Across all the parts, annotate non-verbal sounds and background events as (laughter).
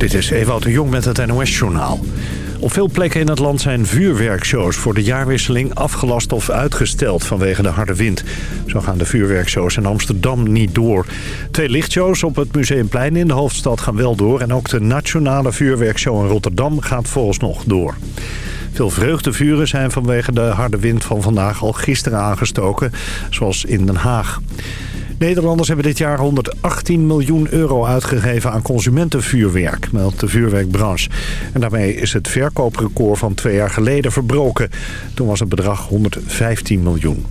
Dit is Ewout de Jong met het NOS-journaal. Op veel plekken in het land zijn vuurwerkshows voor de jaarwisseling afgelast of uitgesteld vanwege de harde wind. Zo gaan de vuurwerkshows in Amsterdam niet door. Twee lichtshows op het Museumplein in de hoofdstad gaan wel door. En ook de nationale vuurwerkshow in Rotterdam gaat volgens nog door. Veel vreugdevuren zijn vanwege de harde wind van vandaag al gisteren aangestoken, zoals in Den Haag. Nederlanders hebben dit jaar 118 miljoen euro uitgegeven aan consumentenvuurwerk, meldt de vuurwerkbranche. En daarmee is het verkooprecord van twee jaar geleden verbroken. Toen was het bedrag 115 miljoen.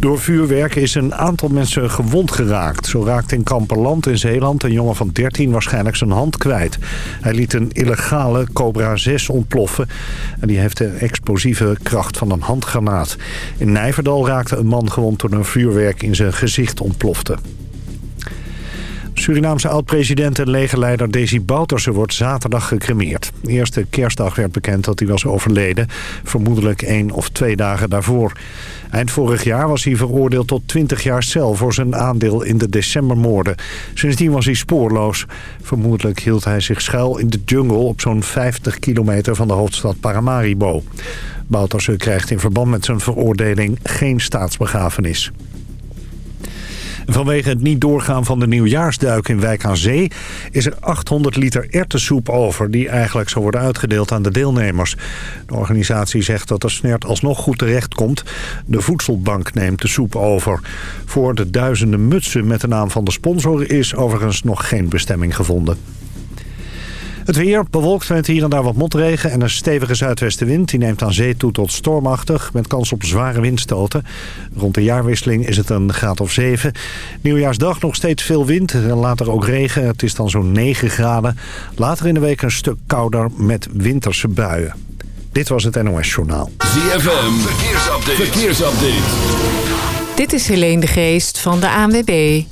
Door vuurwerk is een aantal mensen gewond geraakt. Zo raakte in Kamperland in Zeeland een jongen van 13 waarschijnlijk zijn hand kwijt. Hij liet een illegale Cobra 6 ontploffen. En die heeft de explosieve kracht van een handgranaat. In Nijverdal raakte een man gewond toen een vuurwerk in zijn gezicht ontplofte. Surinaamse oud-president en legerleider Desi Bouterse wordt zaterdag gecremeerd. Eerste kerstdag werd bekend dat hij was overleden, vermoedelijk één of twee dagen daarvoor. Eind vorig jaar was hij veroordeeld tot 20 jaar cel voor zijn aandeel in de decembermoorden. Sindsdien was hij spoorloos. Vermoedelijk hield hij zich schuil in de jungle op zo'n 50 kilometer van de hoofdstad Paramaribo. Bouterse krijgt in verband met zijn veroordeling geen staatsbegrafenis. Vanwege het niet doorgaan van de nieuwjaarsduik in Wijk aan Zee... is er 800 liter ertessoep over... die eigenlijk zou worden uitgedeeld aan de deelnemers. De organisatie zegt dat de snert alsnog goed terechtkomt. De voedselbank neemt de soep over. Voor de duizenden mutsen met de naam van de sponsor... is overigens nog geen bestemming gevonden. Het weer bewolkt met hier en daar wat motregen en een stevige zuidwestenwind. Die neemt aan zee toe tot stormachtig met kans op zware windstoten. Rond de jaarwisseling is het een graad of 7. Nieuwjaarsdag nog steeds veel wind en later ook regen. Het is dan zo'n 9 graden. Later in de week een stuk kouder met winterse buien. Dit was het NOS Journaal. ZFM, verkeersupdate. verkeersupdate. Dit is Helene de Geest van de ANWB.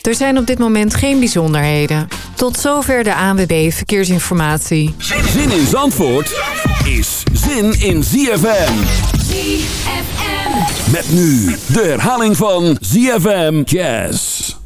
Er zijn op dit moment geen bijzonderheden. Tot zover de ANWB Verkeersinformatie. Zin in Zandvoort is zin in ZFM. ZFM. Met nu de herhaling van ZFM Jazz.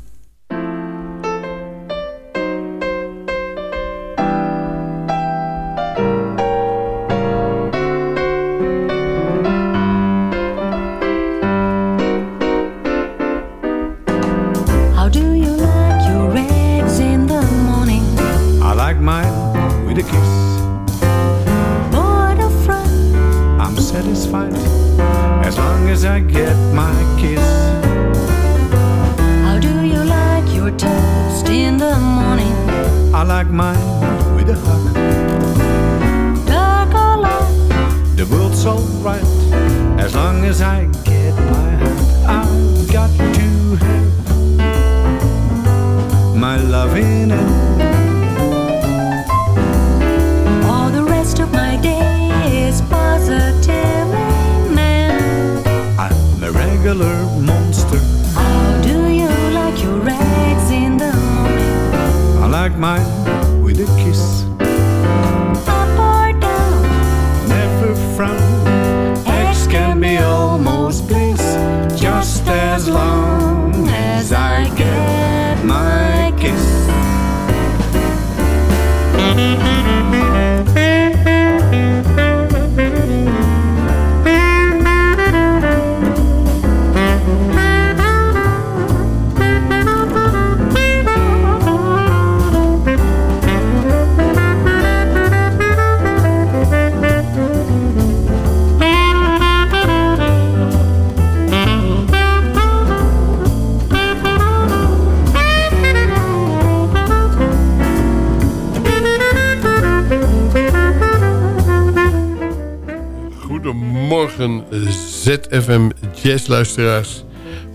ZFM Jazzluisteraars.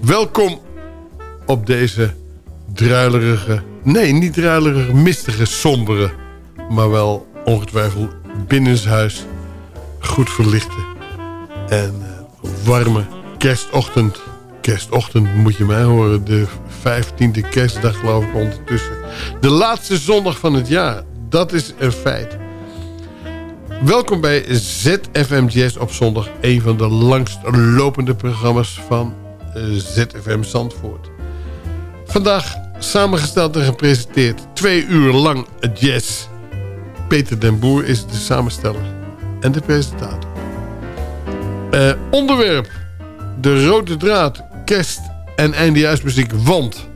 Welkom op deze druilerige, nee niet druilerige, mistige, sombere, maar wel ongetwijfeld binnenshuis goed verlichte en eh, warme kerstochtend. Kerstochtend moet je mij horen, de 15e kerstdag geloof ik ondertussen. De laatste zondag van het jaar, dat is een feit. Welkom bij ZFM Jazz op zondag. Een van de langst lopende programma's van eh, ZFM Zandvoort. Vandaag samengesteld en gepresenteerd twee uur lang jazz. Peter den Boer is de samensteller en de presentator. Eh, onderwerp. De rode draad, kerst en eindejaarsmuziek. Want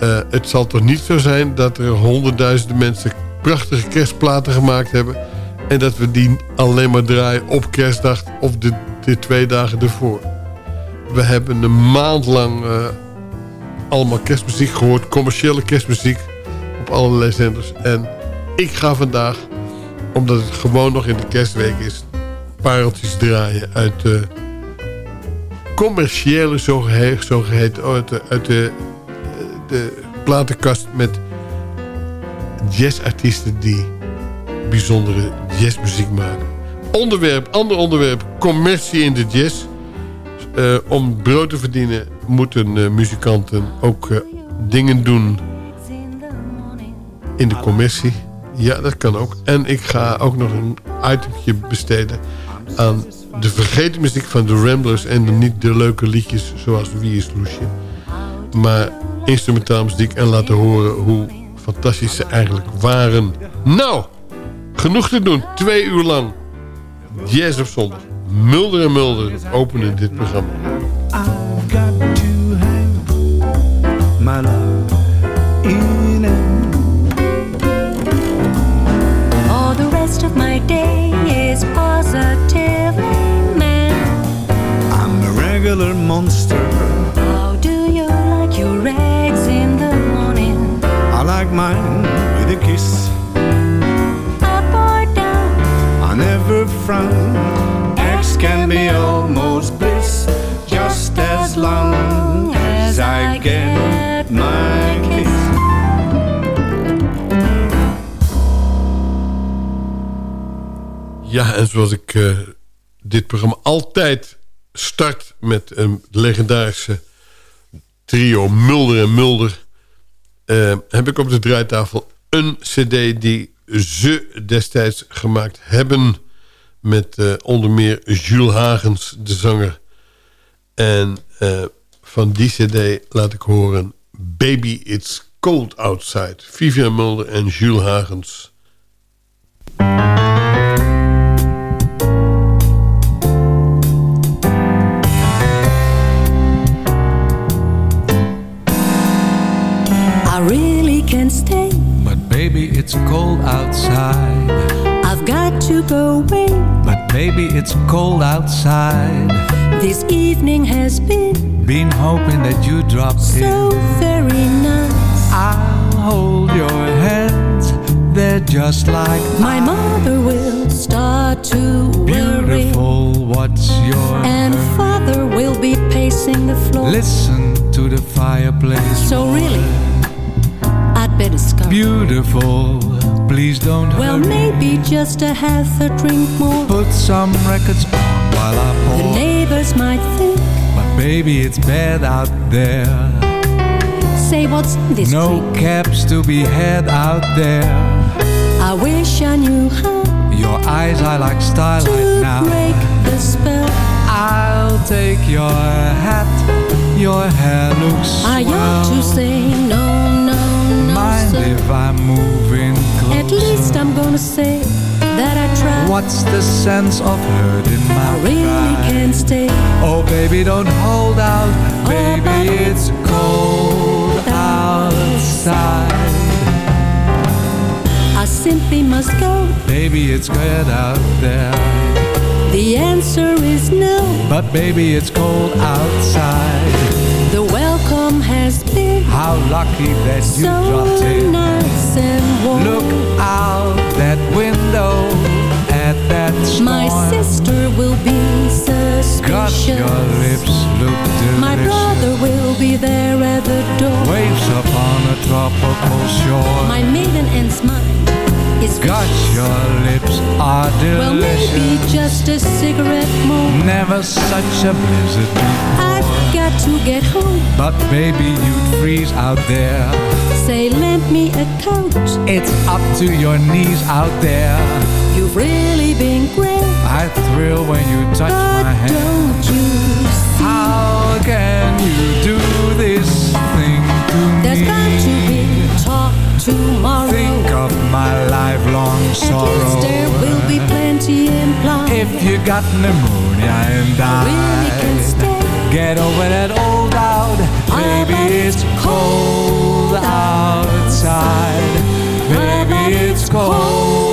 eh, het zal toch niet zo zijn dat er honderdduizenden mensen prachtige kerstplaten gemaakt hebben... en dat we die alleen maar draaien op kerstdag of de, de twee dagen ervoor. We hebben een maand lang eh, allemaal kerstmuziek gehoord. Commerciële kerstmuziek op allerlei zenders. En ik ga vandaag, omdat het gewoon nog in de kerstweek is... pareltjes draaien uit de commerciële zogeheten... zogeheten uit de, uit de, de platenkast met jazzartiesten... die bijzondere jazzmuziek maken. Onderwerp, ander onderwerp, commercie in de jazz... Uh, om brood te verdienen moeten uh, muzikanten ook uh, dingen doen in de commercie. Ja, dat kan ook. En ik ga ook nog een itemje besteden aan de vergeten muziek van de Ramblers... en niet de leuke liedjes zoals Wie is Loesje. Maar instrumentaal muziek en laten horen hoe fantastisch ze eigenlijk waren. Nou, genoeg te doen. Twee uur lang. Jazz op zondag. Mulder en Mulder openen dit programma. I've got to have my love in it. All the rest of my day is positively man. I'm a regular monster. How do you like your eggs in the morning? I like mine with a kiss. Can be almost bliss, just as long as I get my. Ja, en zoals ik eh, dit programma altijd start met een legendarische trio Mulder en Mulder... eh, heb ik op de draaitafel een cd die ze destijds gemaakt hebben... met eh, onder meer Jules Hagens, de zanger. En eh, van die cd laat ik horen... Baby It's Cold Outside. Vivian Mulder en Jules Hagens. I really can't stay. But baby, it's cold outside. I've got to go away. Baby, it's cold outside. This evening has been Been hoping that you drop so in. very nice. I'll hold your hands. They're just like My mother will start to worry. beautiful. What's your And hurry? father will be pacing the floor. Listen to the fireplace. So really, Beautiful. Please don't Well, hurry. maybe just a half a drink more. Put some records on while I pour. The neighbors might think, But baby, it's bad out there. say what's this No drink? cabs to be had out there. I wish I knew how Your eyes are like starlight to now. break the spell. I'll take your hat. Your hair looks I ought to say no, no, no, Mind sir. If I'm moving? At least I'm gonna say that I tried. What's the sense of hurt in my I really pride? can't stay. Oh, baby, don't hold out. Baby, it's cold outside. I simply must go. Baby, it's cold out there. The answer is no. But baby, it's cold outside. How lucky that you so dropped in. nice. Look out that window at that storm. My sister will be Got suspicious. your lips look delicious. My brother will be there at the door. Waves upon a tropical shore. My maiden aunt's mind is vicious. your lips are delicious. Well, maybe just a cigarette more. Never such a blizzard before hard to get home. But baby, you'd freeze out there. Say, lend me a coat. It's up to your knees out there. You've really been great. I thrill when you touch but my hand. don't you see? How can you do this thing to There's me? There's got to be talk tomorrow. Think of my lifelong At sorrow. Least there will be plenty implied. If you got pneumonia and I... Really Get over that old doubt. Maybe it's cold outside. Maybe it's cold.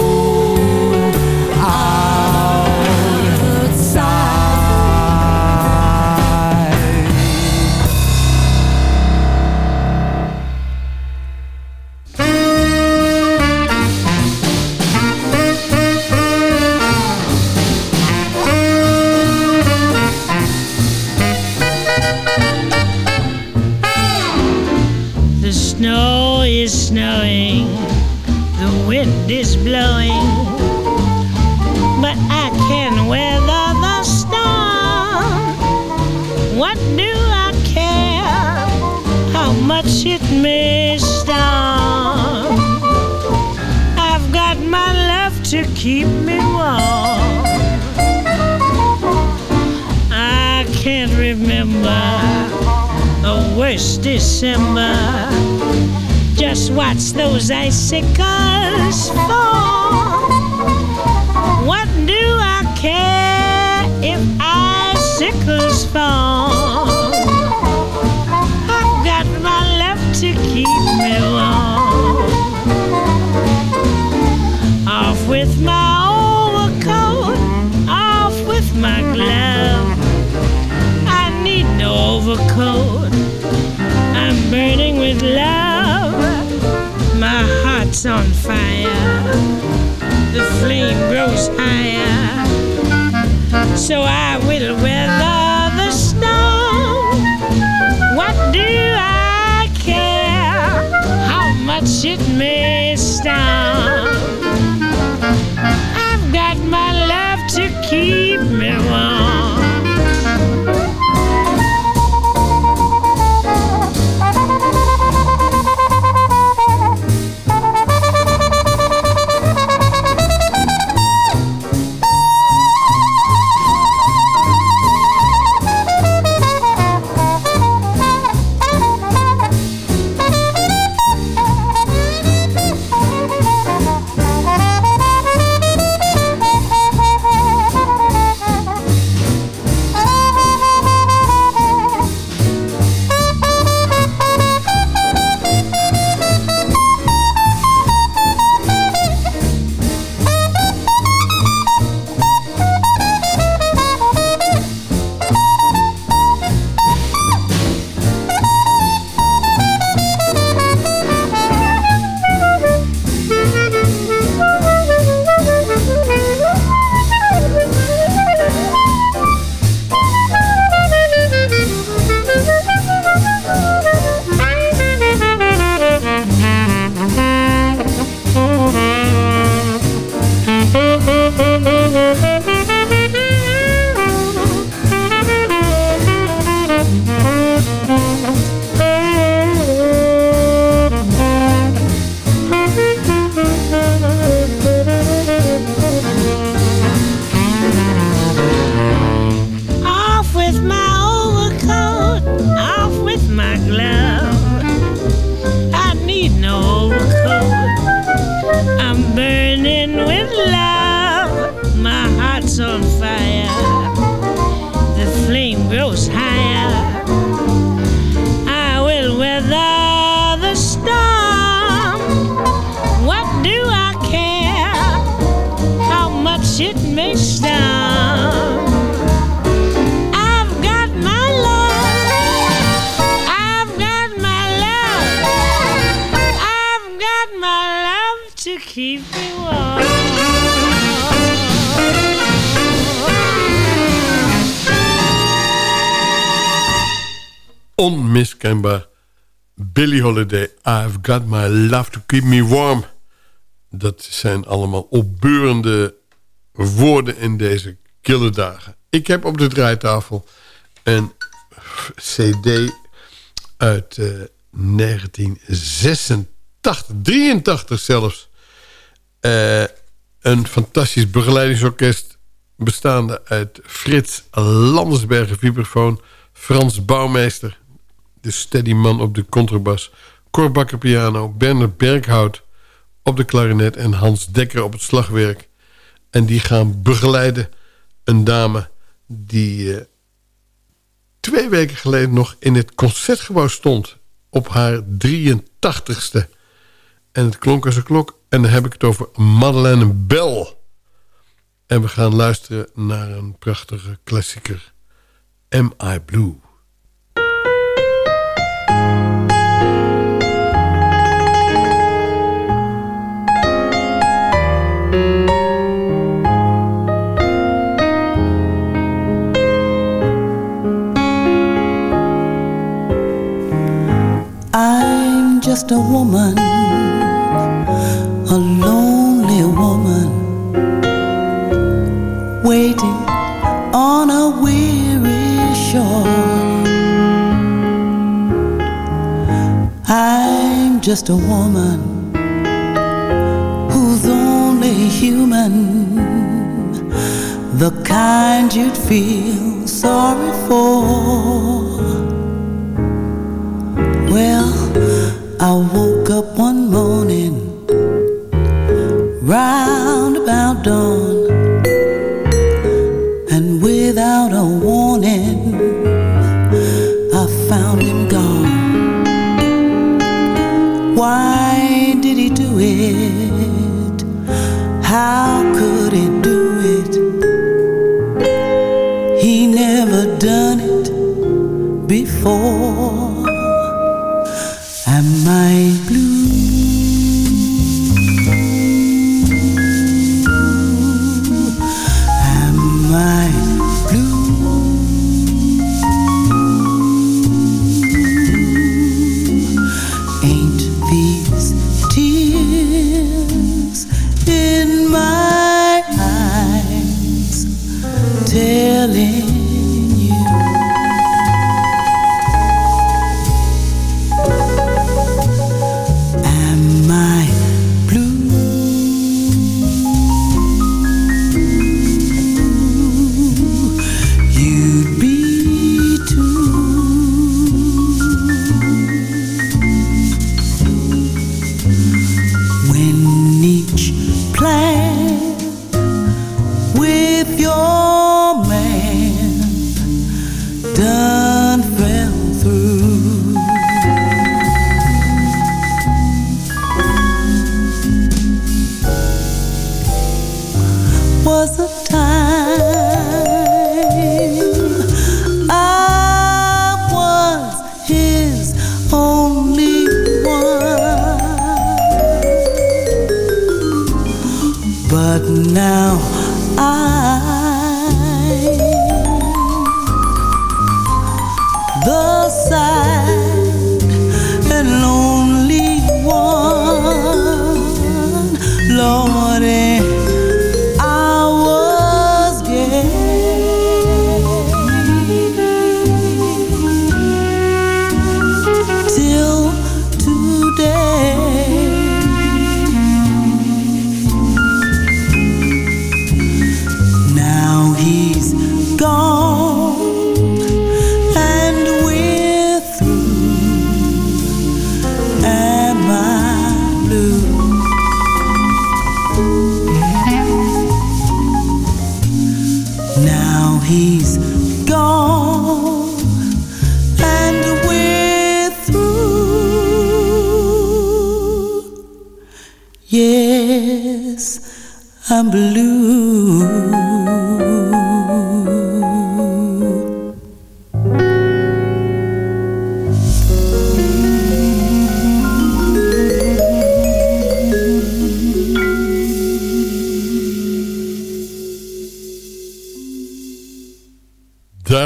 first December. Just watch those icicles fall. on fire, the flame grows higher. So I will weather the storm. What do I care how much it may storm? Holiday, I've Got My Love To Keep Me Warm. Dat zijn allemaal opbeurende woorden in deze kille dagen. Ik heb op de draaitafel een cd uit uh, 1986, 83 zelfs. Eh, een fantastisch begeleidingsorkest bestaande uit Frits Landsbergen, vibrafoon, Frans Bouwmeester, de Steadyman op de contrabas... Korbakker piano, Bernard Berghout op de klarinet... en Hans Dekker op het slagwerk. En die gaan begeleiden een dame die eh, twee weken geleden nog in het Concertgebouw stond... op haar 83ste. En het klonk als een klok. En dan heb ik het over Madeleine Bell... En we gaan luisteren naar een prachtige klassieker. Am I Blue? Just a woman, a lonely woman, waiting on a weary shore. I'm just a woman who's only human, the kind you'd feel sorry for. Well, I woke up one morning round about dawn,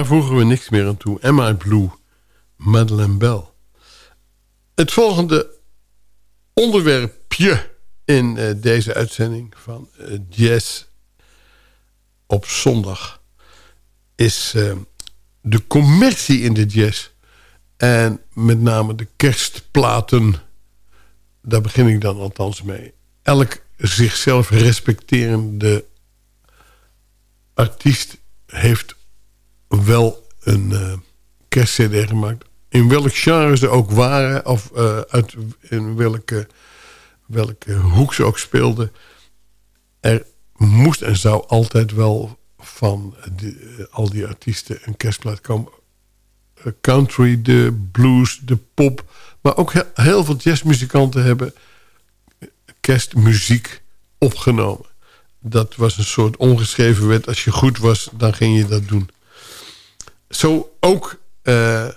voegen we niks meer aan toe. Am I Blue? Madeleine Bell. Het volgende onderwerpje in eh, deze uitzending van eh, Jazz op zondag is eh, de commercie in de jazz. En met name de kerstplaten. Daar begin ik dan althans mee. Elk zichzelf respecterende artiest heeft wel een eh kerstcd gemaakt. in welk genre ze ook waren... of eh, uit, in welke, welke hoek ze ook speelden... er moest en zou altijd wel van eh, al die artiesten een kerstplaat komen. Country, de blues, de pop... maar ook he- heel veel jazzmuzikanten hebben kerstmuziek opgenomen. Dat was een soort ongeschreven wet. Als je goed was, dan ging je dat doen. Zo ook eh,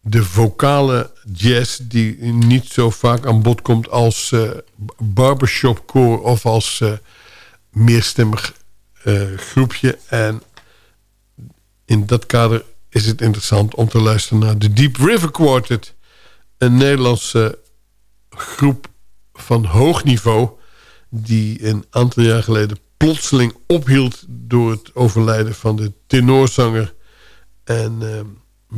de vocale jazz... die niet zo vaak aan bod komt als eh barbershopkoor... of als eh, meerstemmig groepje. En in dat kader is het interessant om te luisteren naar de Deep River Quartet. Een Nederlandse groep van hoog niveau... die een aantal jaar geleden plotseling ophield... door het overlijden van de tenorzanger en eh,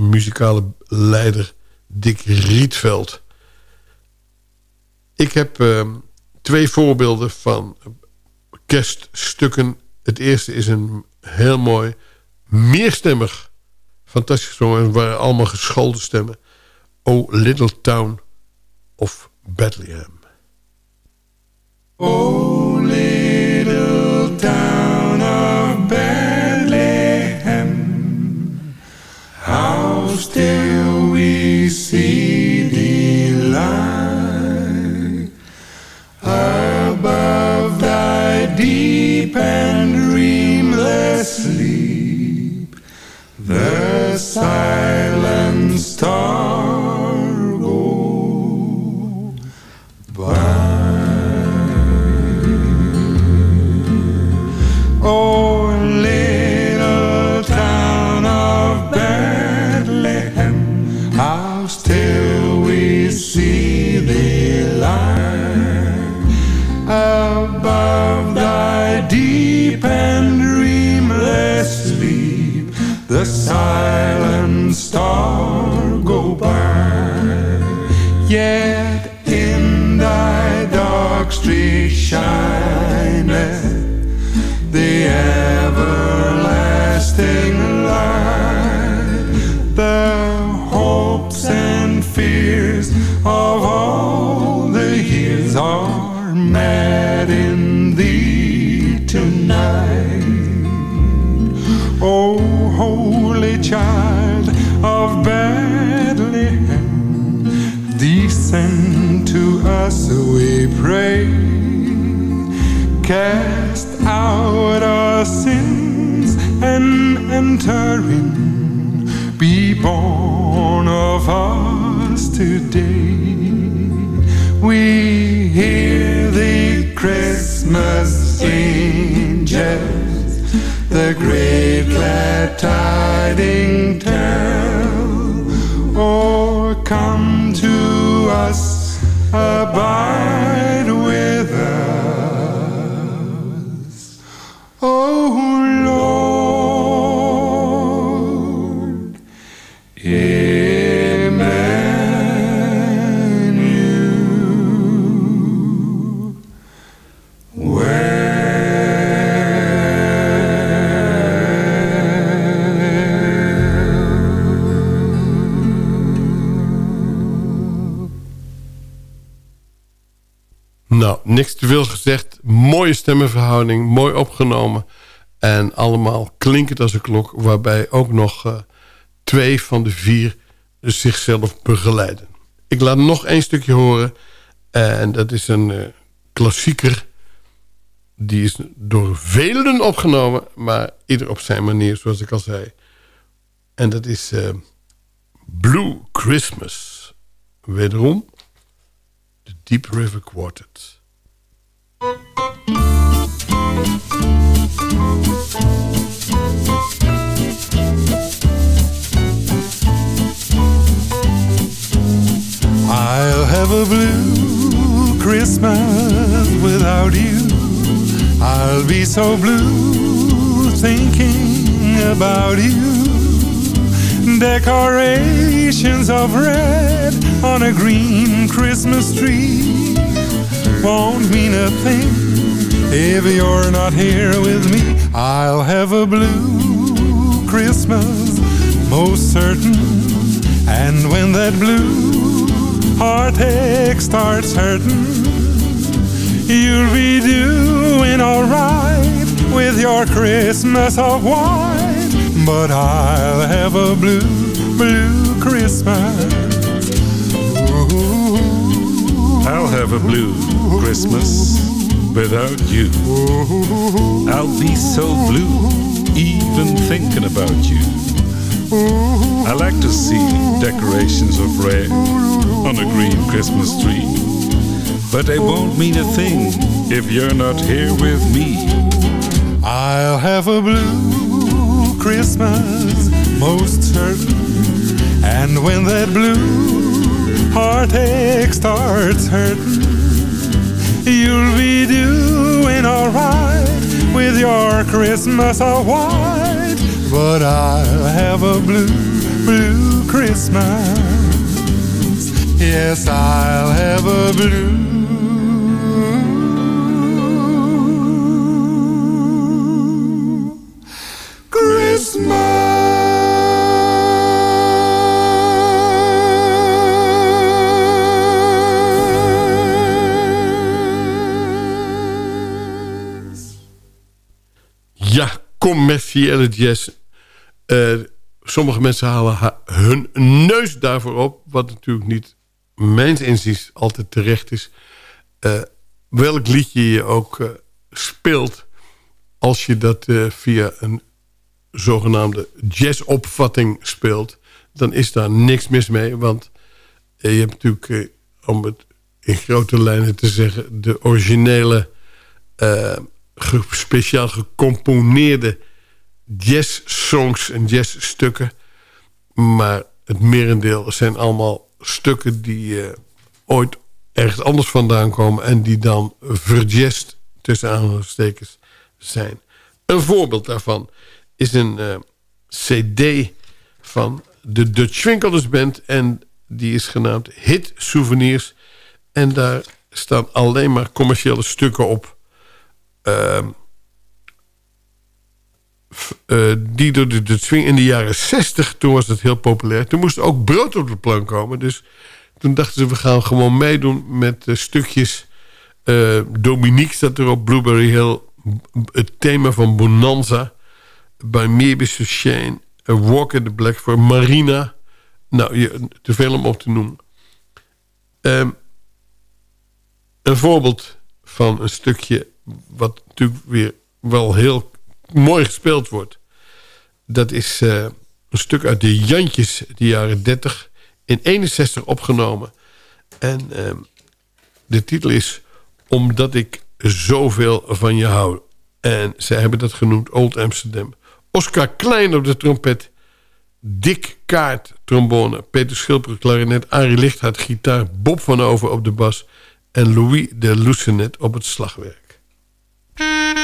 muzikale leider Dick Rietveld. Ik heb eh, twee voorbeelden van kerststukken. Het eerste is een heel mooi, meerstemmig, fantastisch gezongen. Het waren allemaal geschoolde stemmen. O Little Town of Bethlehem. Oh, ABCD line above thy deep and dreamless sleep, the silence. Star go by, yet in thy dark street shineth the everlasting light, the hopes and fears of all the years are met in us, we pray. Cast out our sins and enter in. Be born of us today. We hear the Christmas angels, the great glad tiding tell. Or come to us, abide Mooie stemmenverhouding, mooi opgenomen. En allemaal klinkend als een klok. Waarbij ook nog eh, twee van de vier zichzelf begeleiden. Ik laat nog één stukje horen. En dat is een eh, klassieker. Die is door velen opgenomen. Maar ieder op zijn manier, zoals ik al zei. En dat is eh, Blue Christmas. Wederom de Deep River Quartet. I'll have a blue Christmas without you. I'll be so blue thinking about you. Decorations of red on a green Christmas tree won't mean a thing if you're not here with me. I'll have a blue Christmas, most certain And when that blue heartache starts hurting, you'll be doing alright with your Christmas of white. But I'll have a blue, blue Christmas. Ooh. I'll have a blue Christmas without you. I'll be so blue, even thinking about you. I like to see decorations of red on a green Christmas tree. But they won't mean a thing if you're not here with me. I'll have a blue Christmas, most certain. And when that blue heartache starts hurting, you'll be doing alright with your Christmas all white. But I'll have a blue, blue Christmas. Yes, I'll have a blue commerciële jazz. Eh, sommige mensen halen ha- hun neus daarvoor op. Wat natuurlijk niet, mijns inziens, altijd terecht is. Eh, welk liedje je ook eh, speelt... als je dat via een zogenaamde jazzopvatting speelt... dan is daar niks mis mee. Want je hebt natuurlijk, om het in grote lijnen te zeggen... de originele, speciaal gecomponeerde jazzsongs en jazzstukken. Maar het merendeel zijn allemaal stukken die eh, ooit ergens anders vandaan komen... en die dan verjazzt tussen aanhalingstekens zijn. Een voorbeeld daarvan is een eh, cd van de Dutch Winkelers Band... en die is genaamd Hit Souvenirs. En daar staan alleen maar commerciële stukken op... Ehm, eh, die door de, de swing in de jaren 60, toen was dat heel populair. Toen moest ook brood op de plank komen. Dus toen dachten ze, we gaan gewoon meedoen met eh, stukjes. eh, Dominique staat er op Blueberry Hill. Het thema van Bonanza. Bij Meebis Shane. Walk in the Black voor Marina. Nou, je, te veel om op te noemen. Ehm, een voorbeeld van een stukje... wat natuurlijk weer wel heel mooi gespeeld wordt. Dat is eh, een stuk uit de Jantjes, de jaren 30, in 61 opgenomen. En ehm, de titel is Omdat ik zoveel van je hou. En zij hebben dat genoemd Old Amsterdam. Oscar Klein op de trompet. Dick Kaart, trombone. Peter Schilper, klarinet. Arie Lichthart, gitaar. Bob van Over op de bas. En Louis de Lucenet op het slagwerk. En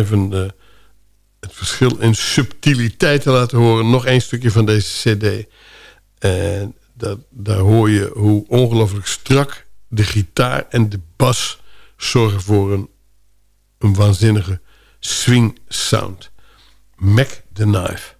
even eh, het verschil in subtiliteit te laten horen... nog één stukje van deze cd. En daar hoor je hoe ongelooflijk strak de gitaar en de bas... zorgen voor een, een waanzinnige swing sound. Mac the Knife.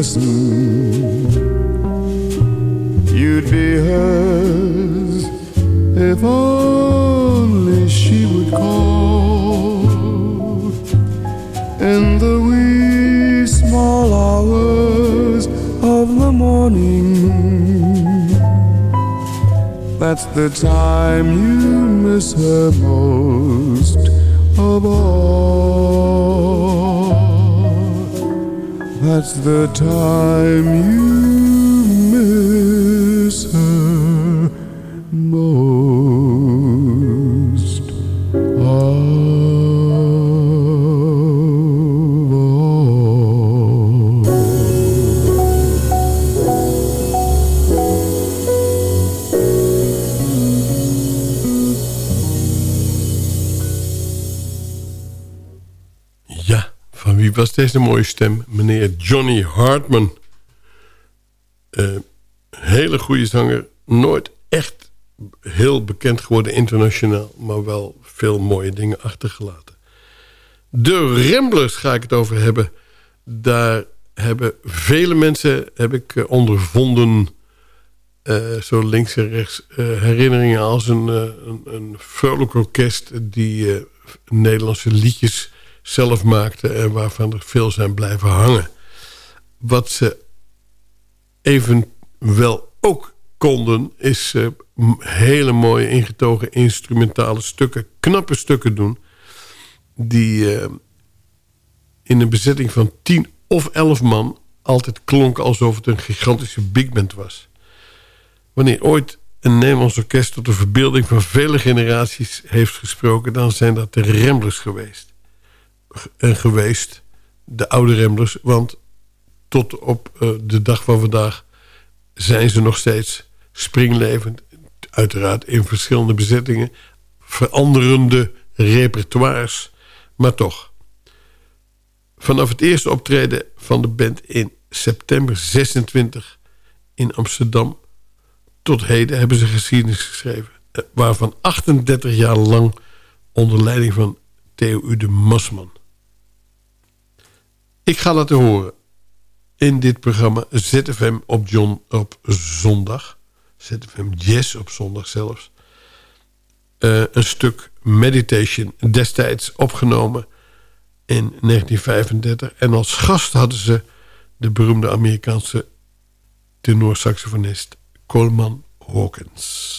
lesson, you'd be hers if only she would call in the wee small hours of the morning. That's the time you miss her most of all. That's the time you miss her was deze mooie stem? Meneer Johnny Hartman. Eh, hele goede zanger. Nooit echt heel bekend geworden internationaal. Maar wel veel mooie dingen achtergelaten. De Ramblers ga ik het over hebben. Daar hebben vele mensen, heb ik eh, ondervonden... eh, zo links en rechts herinneringen als een, eh, een, orkest... die Nederlandse liedjes zelf maakte... en waarvan er veel zijn blijven hangen. Wat ze evenwel ook konden... is m- hele mooie ingetogen instrumentale stukken... knappe stukken doen... die eh, in een bezetting van tien of elf man... altijd klonk alsof het een gigantische big band was. Wanneer ooit een Nederlands orkest... tot de verbeelding van vele generaties heeft gesproken... dan zijn dat de Ramblers geweest. Geweest, de oude Ramblers... want tot op eh, de dag van vandaag zijn ze nog steeds springlevend. Uiteraard in verschillende bezettingen. Veranderende repertoires. Maar toch. Vanaf het eerste optreden van de band in september 26 in Amsterdam... tot heden hebben ze geschiedenis geschreven. eh, Waarvan 38 jaar lang onder leiding van Theo Ude Masman. Ik ga laten horen in dit programma ZFM op, John, op zondag. ZFM Jazz op zondag zelfs. Eh, een stuk Meditation destijds opgenomen in 1935. En als gast hadden ze de beroemde Amerikaanse tenorsaxofonist Coleman Hawkins.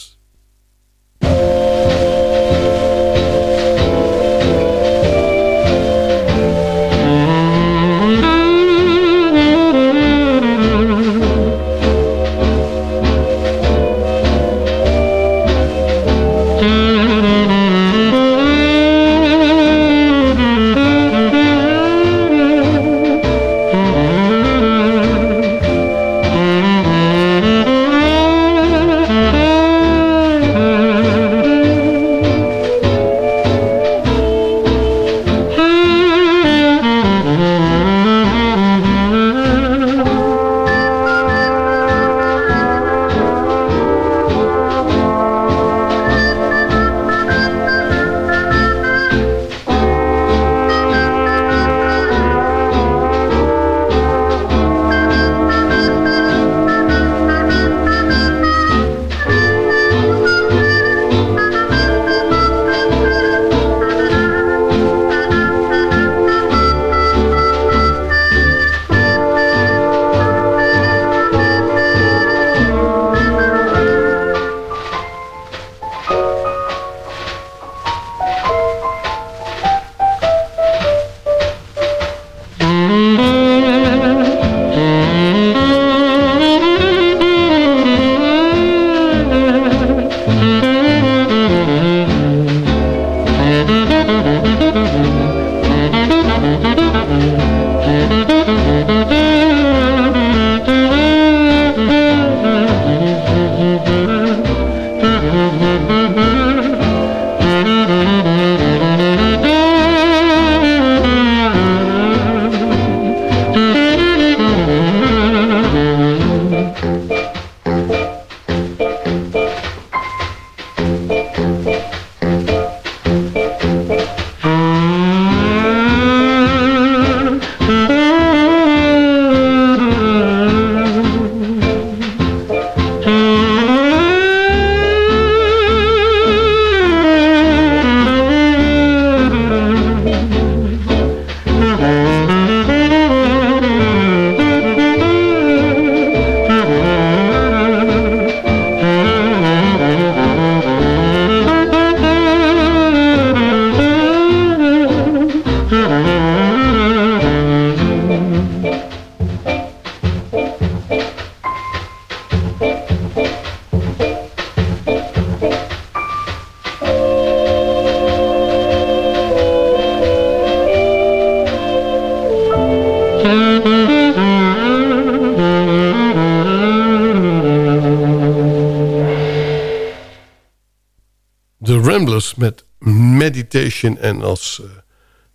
De Ramblers met Meditation. En als uh,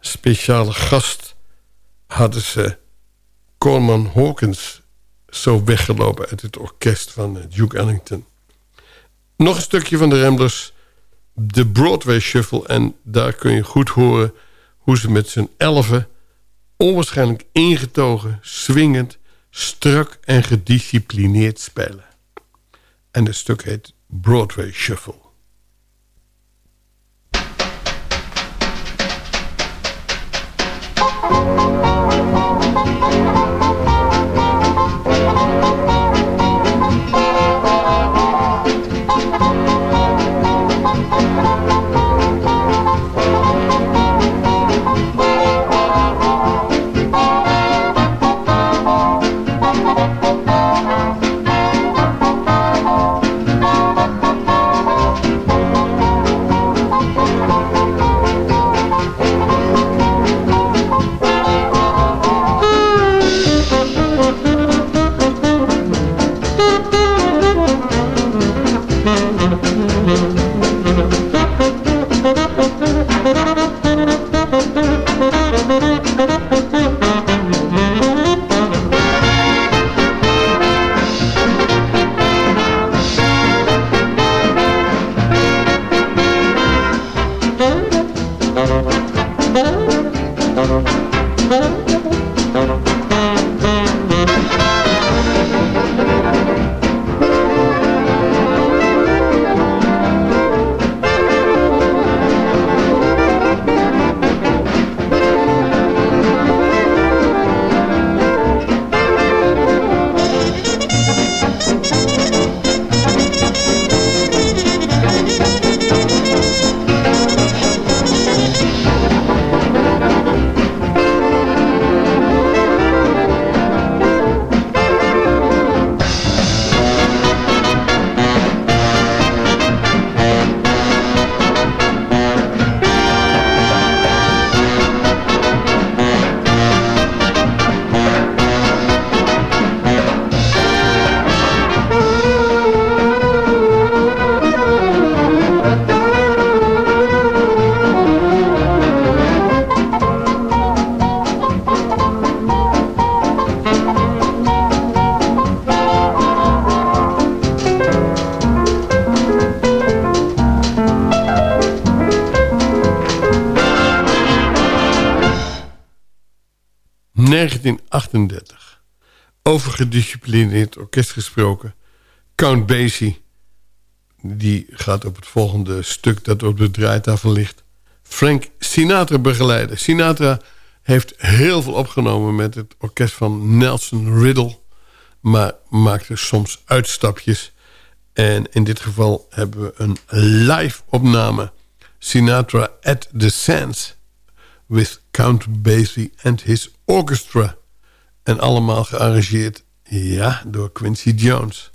speciale gast hadden ze Coleman Hawkins zo weggelopen uit het orkest van Duke Ellington. Nog een stukje van de Ramblers, de Broadway Shuffle. En daar kun je goed horen hoe ze met z'n elfen... onwaarschijnlijk ingetogen, swingend, strak en gedisciplineerd spelen. En het stuk heet Broadway Shuffle. Over gedisciplineerd orkest gesproken. Count Basie. Die gaat op het volgende stuk dat op de draaitafel ligt. Frank Sinatra begeleiden. Sinatra heeft heel veel opgenomen met het orkest van Nelson Riddle. Maar maakte soms uitstapjes. En in dit geval hebben we een live opname. Sinatra at the Sands. With Count Basie and his orchestra. En allemaal gearrangeerd, ja, door Quincy Jones.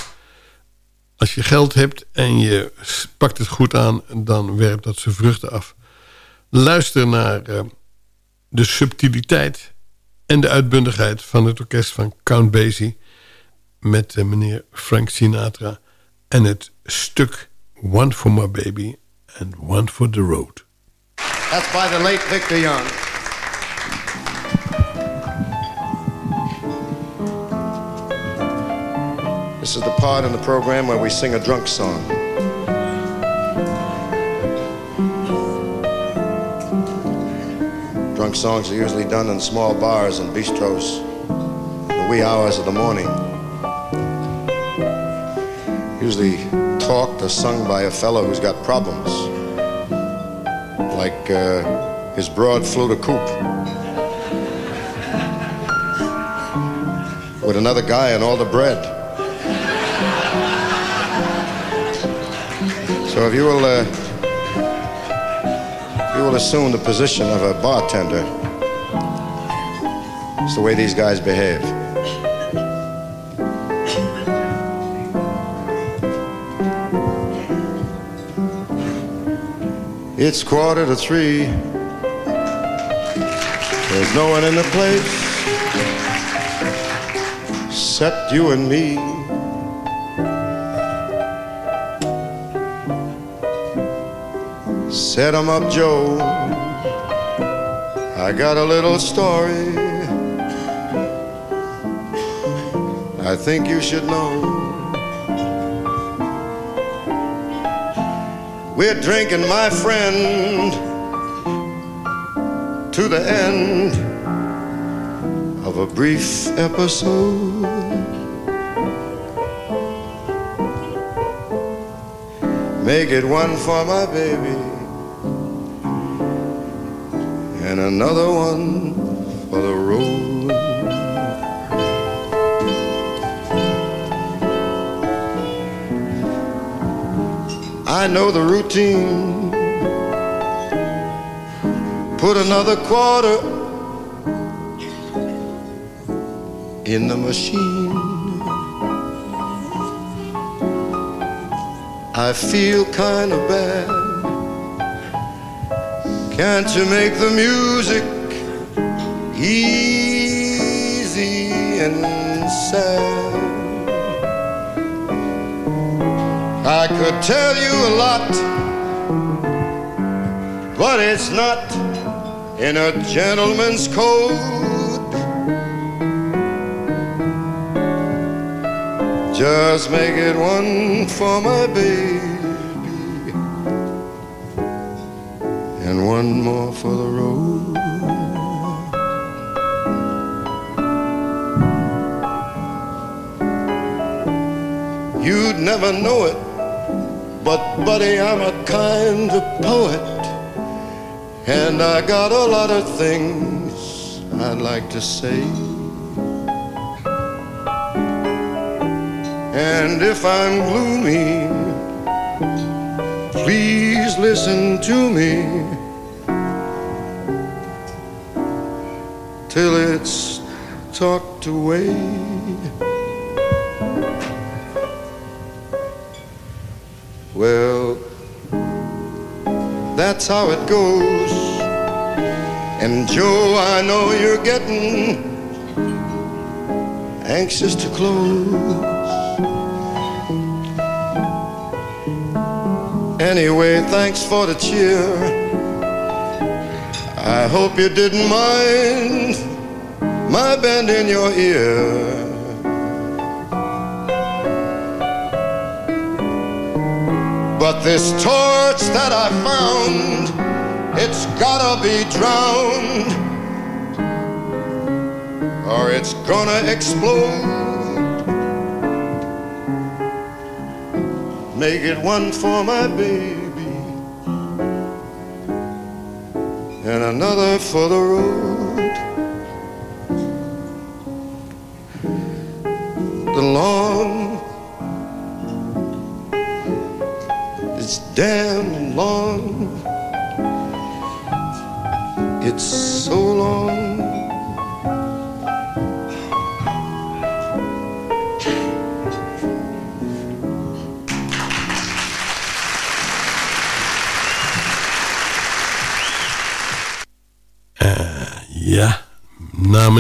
Als je geld hebt en je pakt het goed aan... dan werpt dat zijn vruchten af. Luister naar uh, de subtiliteit en de uitbundigheid... van het orkest van Count Basie... met uh, meneer Frank Sinatra... en het stuk One for My Baby and One for the Road. That's by the late Victor Young. This is the part in the program where we sing a drunk song. Drunk songs are usually done in small bars and bistros in the wee hours of the morning. Usually talked or sung by a fellow who's got problems, like uh, his broad flew to coop. With another guy and all the bread. So if you will, uh, you will assume the position of a bartender, it's the way these guys behave. It's quarter to three. There's no one in the place except you and me. Set 'em up, Joe. I got a little story I think you should know. We're drinking, my friend, to the end of a brief episode. Make it one for my baby and another one for the road. I know the routine. Put another quarter in the machine. I feel kind of bad. Can't you make the music easy and sad? I could tell you a lot, but it's not in a gentleman's code. Just make it one for my baby and one more for the road. You'd never know it, but buddy, I'm a kind of poet, and I got a lot of things I'd like to say. And if I'm gloomy, please listen to me till it's tucked away. Well, that's how it goes. And Joe, I know you're getting anxious to close. Anyway, thanks for the cheer. I hope you didn't mind my bend in your ear. But this torch that I found, it's gotta be drowned, or it's gonna explode. Make it one for my baby, another for the road.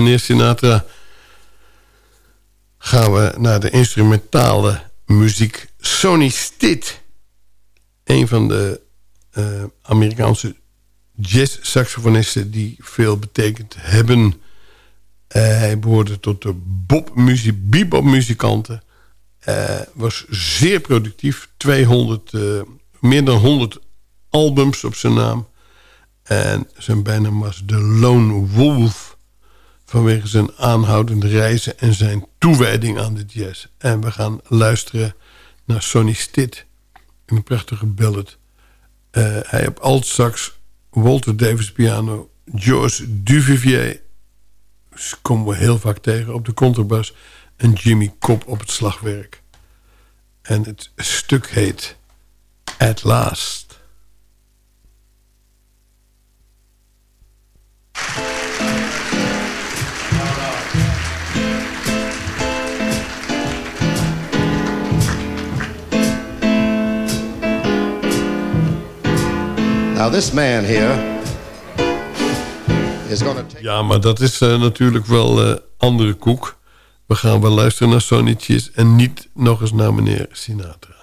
Meneer Sinatra gaan we naar de instrumentale muziek. Sonny Stitt, een van de eh, Amerikaanse jazz-saxofonisten die veel betekend hebben. Eh, hij behoorde tot de bebop-muzikanten. Was zeer productief. 200, meer dan 100 albums op zijn naam. En zijn bijnaam was de Lone Wolf. Vanwege zijn aanhoudende reizen en zijn toewijding aan de jazz. En we gaan luisteren naar Sonny Stitt. Een prachtige ballad. Uh, hij op alt sax, Walter Davis piano, George Duvivier... komen we heel vaak tegen op de contrabas... en Jimmy Cobb op het slagwerk. En het stuk heet At Last. Ja, maar dat is uh, natuurlijk wel uh, andere koek. We gaan wel luisteren naar Sonny en niet nog eens naar meneer Sinatra.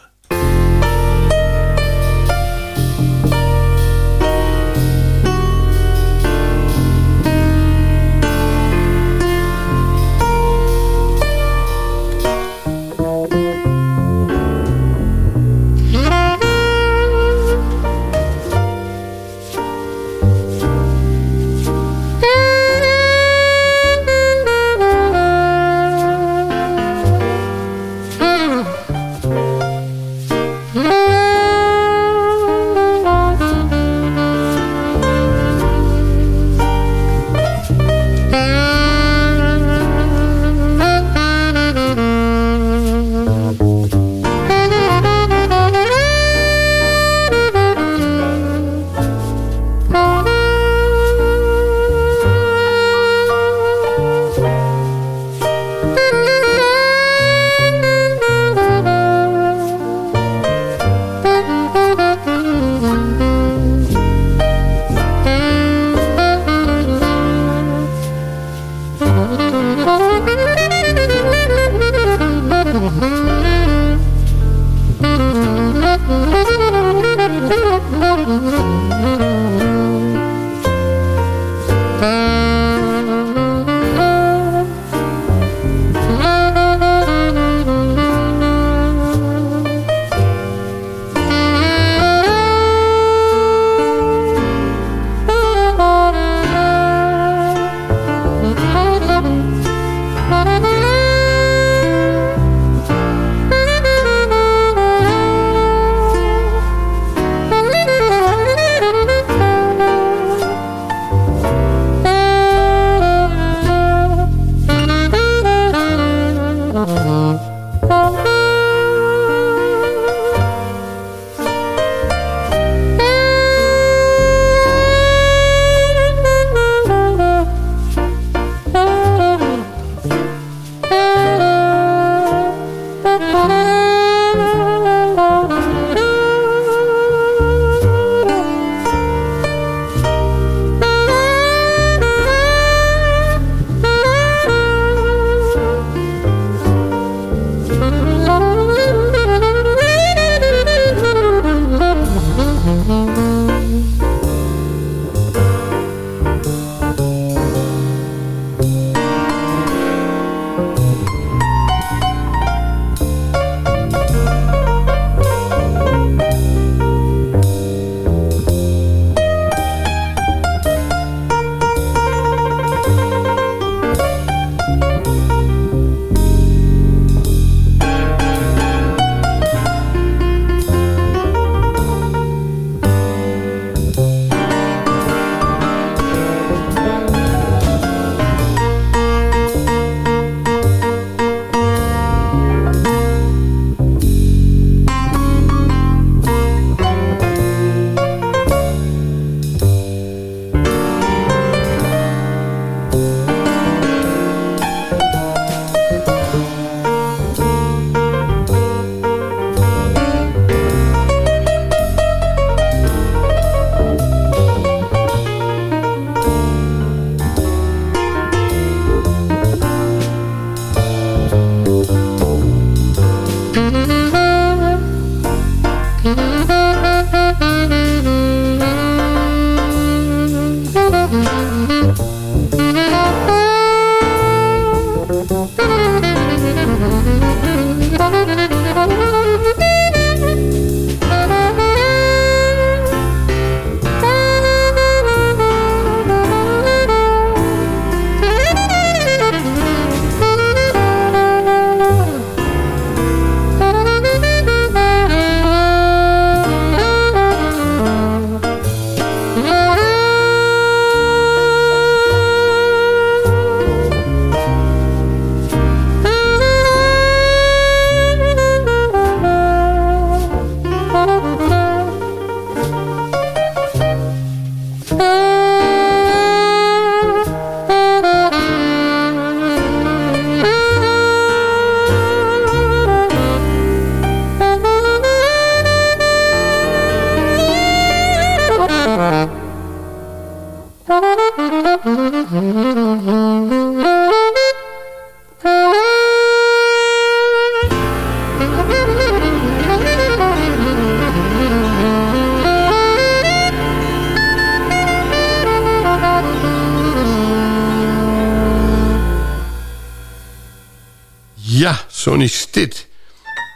Sonny Stitt.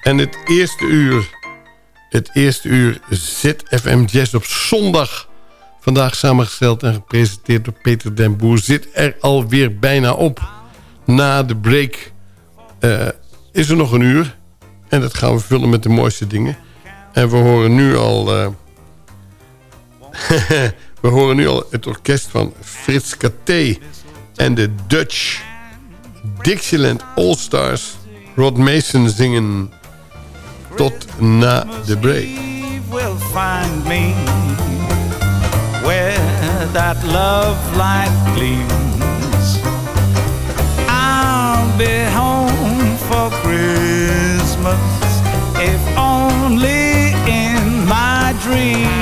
En het eerste uur, het eerste uur ZFM Jazz op zondag. Vandaag samengesteld en gepresenteerd door Peter den Boer. Zit er alweer bijna op. Na de break eh, is er nog een uur. En dat gaan we vullen met de mooiste dingen. En we horen nu al... eh, (laughs) we horen nu al het orkest van Frits Katé en de Dutch Dixieland All Stars Rod Mason zingen tot na de break. will find me where that love light gleams. I'll be home for Christmas if only in my dreams.